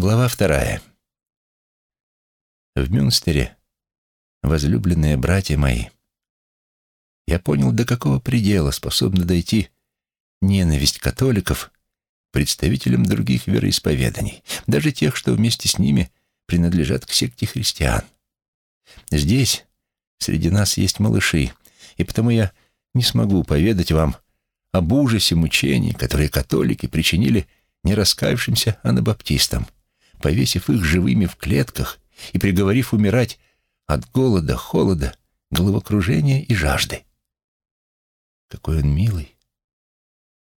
Глава вторая. В Мюнстере, возлюбленные братья мои, я понял, до какого предела способна дойти ненависть католиков представителям других вероисповеданий, даже тех, что вместе с ними принадлежат к секте христиан. Здесь, среди нас, есть малыши, и потому я не смогу поведать вам об ужасе мучений, которые католики причинили нераскаявшимся анабаптистам – повесив их живыми в клетках и приговорив умирать от голода, холода, головокружения и жажды. Какой он милый,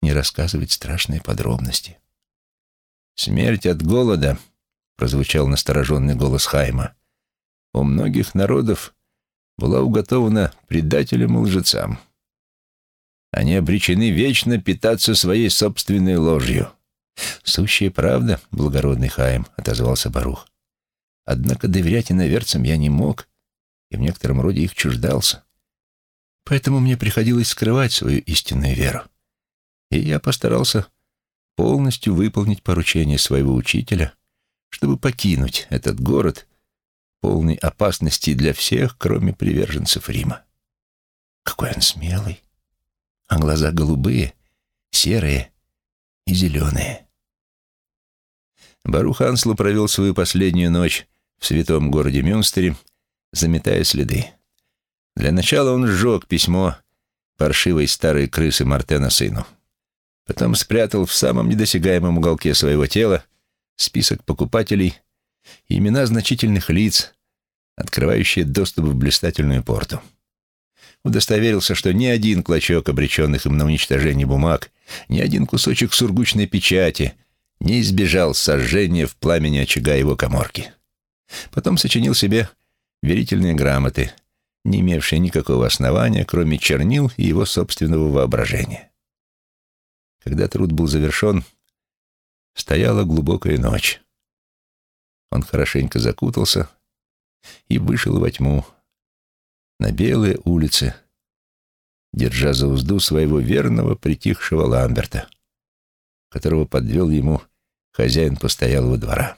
не рассказывает страшные подробности. «Смерть от голода», — прозвучал настороженный голос Хайма, — «у многих народов была уготована предателям и лжецам. Они обречены вечно питаться своей собственной ложью». «Сущая правда, благородный Хаим», — отозвался Барух. «Однако доверять иноверцам я не мог и в некотором роде их чуждался. Поэтому мне приходилось скрывать свою истинную веру. И я постарался полностью выполнить поручение своего учителя, чтобы покинуть этот город, полный опасности для всех, кроме приверженцев Рима. Какой он смелый! А глаза голубые, серые и зеленые. Барух Анслу провел свою последнюю ночь в святом городе Мюнстере, заметая следы. Для начала он сжег письмо паршивой старой крысы Мартена сыну. Потом спрятал в самом недосягаемом уголке своего тела список покупателей и имена значительных лиц, открывающие доступ в блистательную порту. Удостоверился, что ни один клочок обреченных им на уничтожение бумаг, ни один кусочек сургучной печати — не избежал сожжения в пламени очага его коморки. Потом сочинил себе верительные грамоты, не имевшие никакого основания, кроме чернил и его собственного воображения. Когда труд был завершен, стояла глубокая ночь. Он хорошенько закутался и вышел во тьму, на белые улицы, держа за узду своего верного притихшего Ламберта, которого подвел ему хозяин постоялого двора.